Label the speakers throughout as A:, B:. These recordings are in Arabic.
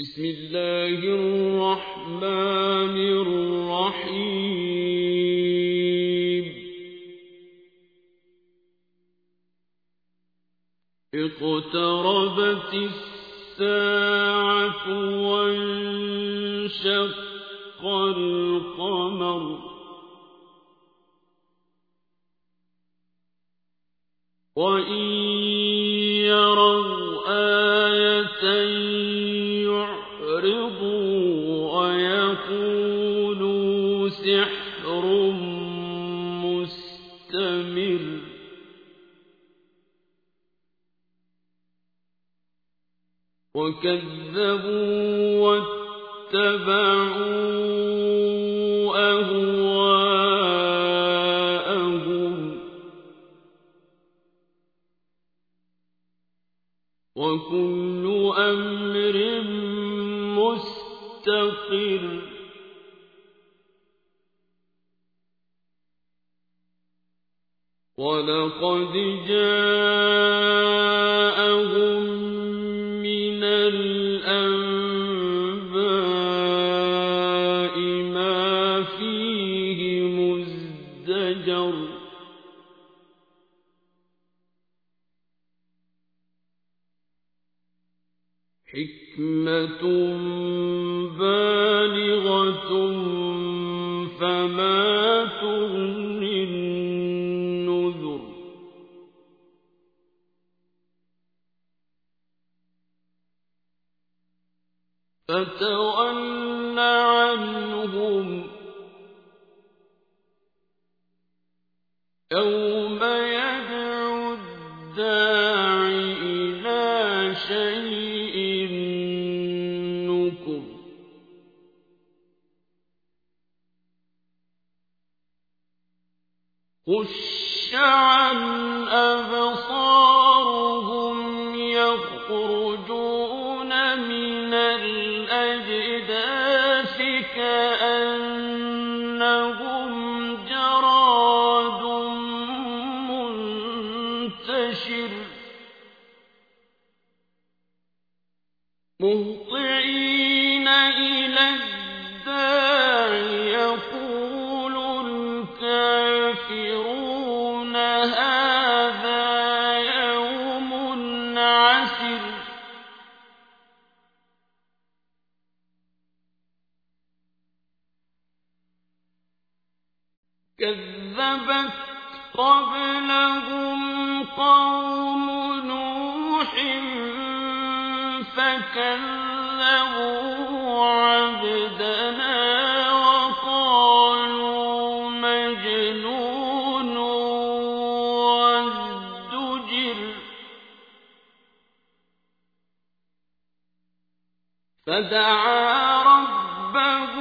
A: بسم الله الرحمن الرحيم. اقتربت الساعة وانشق القمر. وإن يروا آية سحر مستمر. وكذبوا واتبعوا أهواءهم. وكل أمر مستقر. ولقد جاءهم من الأنباء ما فيه مزدجر حكمة فتول عنهم يوم يدعو الداع إلى شيء نكر. عن أبصارهم يخرجون عسر كذبت قبلهم قوم نوح فكذبوا فدعا ربه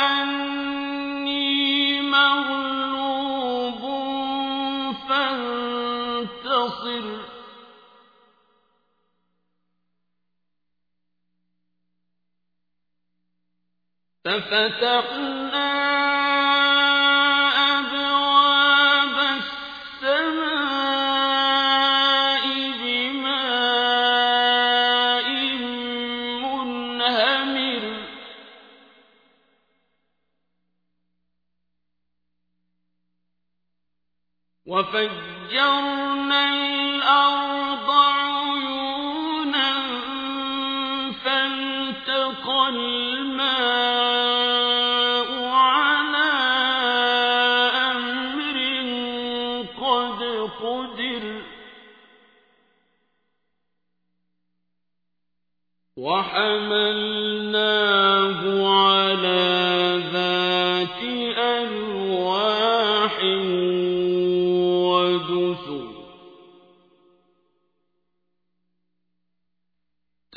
A: أني مغلوب فانتصر. ففتحنا وفجرنا الأرض عيونا فالتقى الماء على أمر قد قدر وحملناه على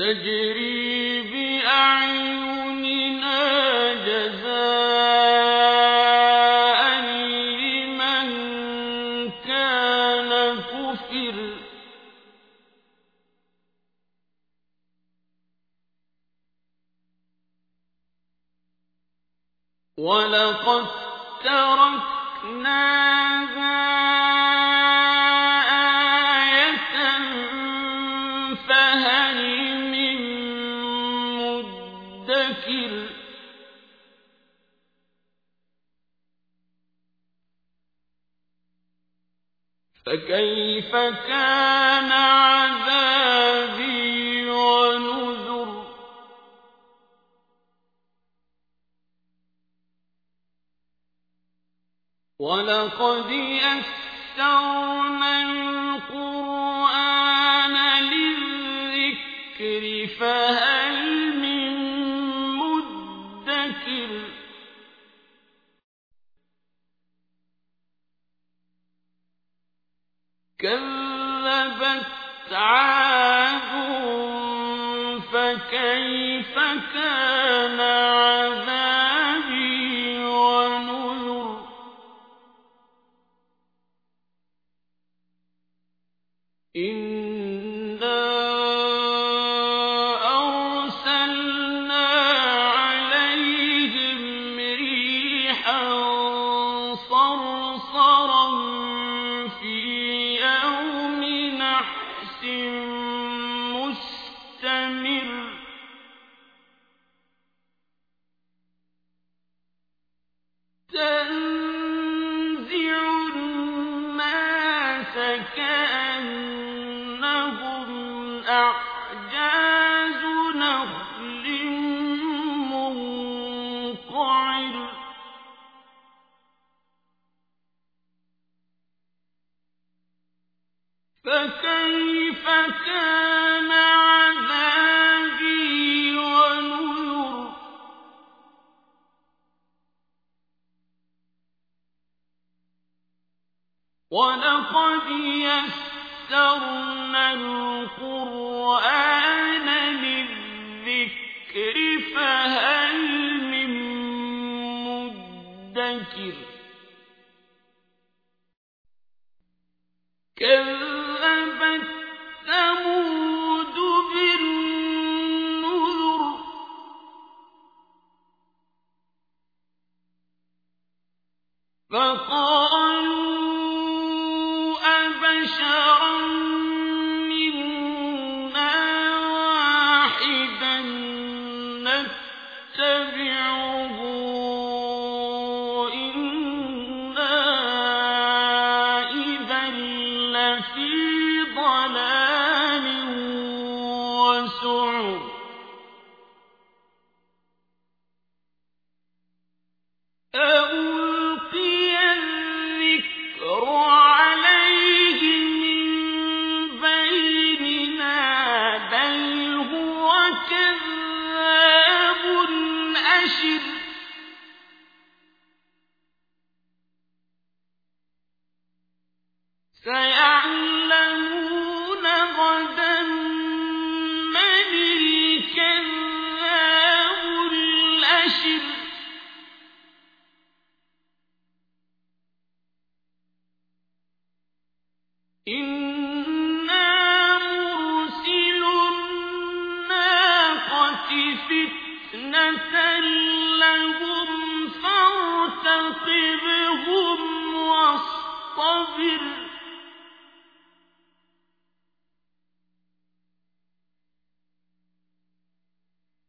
A: تجري بأعيننا جزاء لمن كان كفر. ولقد تركناها فكيف كان عذابي ونذر؟ ولقد يسترنا القرآن كيف كان عذابي ونذر؟ إن فكأنهم أعلم يسرنا القرآن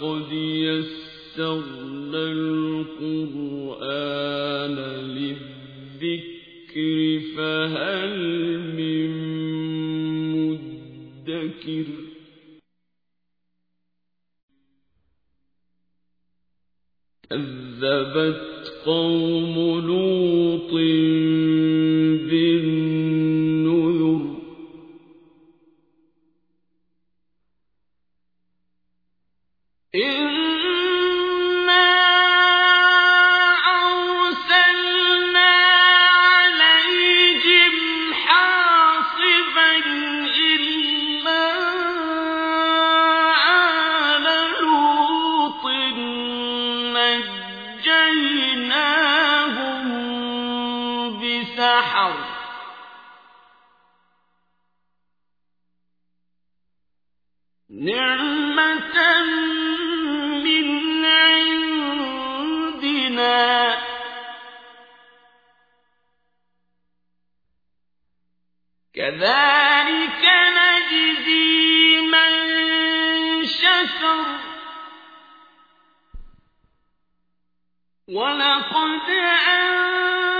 B: لقد يسرنا القرآن للذكر فهل من مدكر؟ كذبت قوم لوط
A: كذلك نجزي من شكر. ولقد
B: أنزل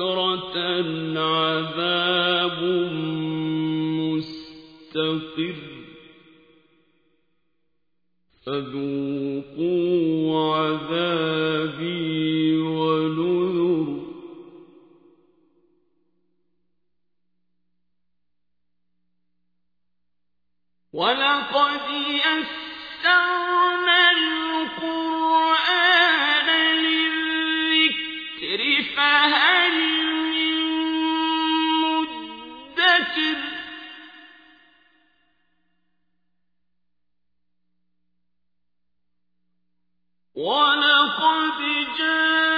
B: بكرة عذاب مستقر. فذوقوا عذابي
A: ولقد جاء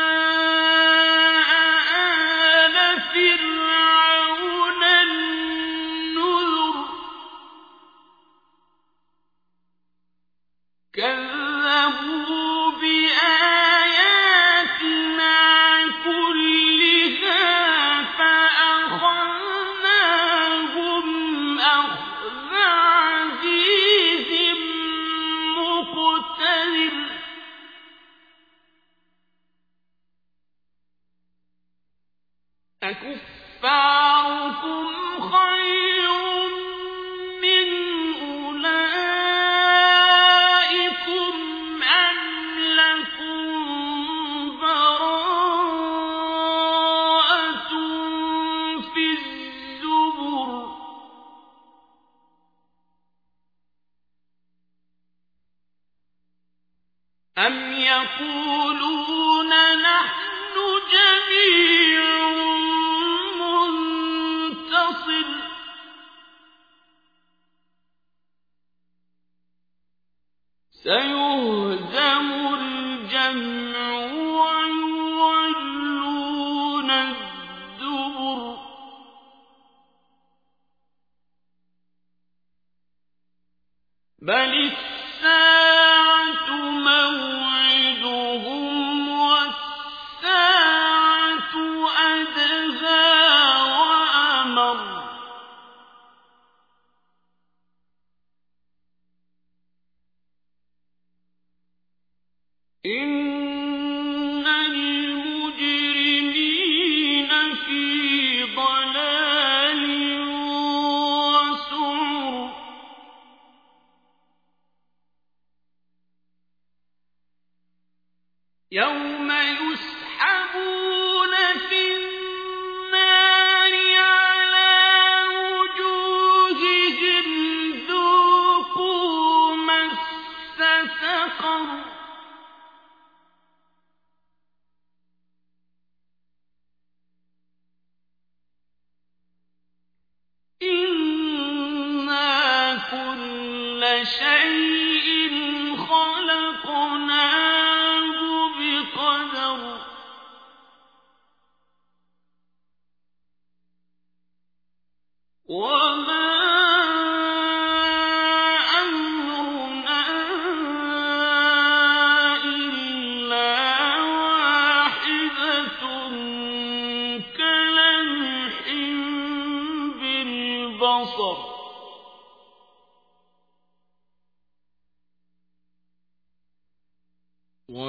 A: أكفاركم خير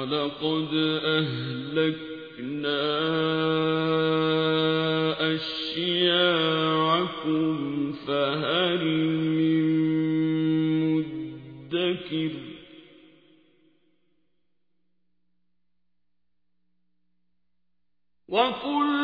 B: ولقد أهلكنا أشياعكم فهل من مدكر
A: وكل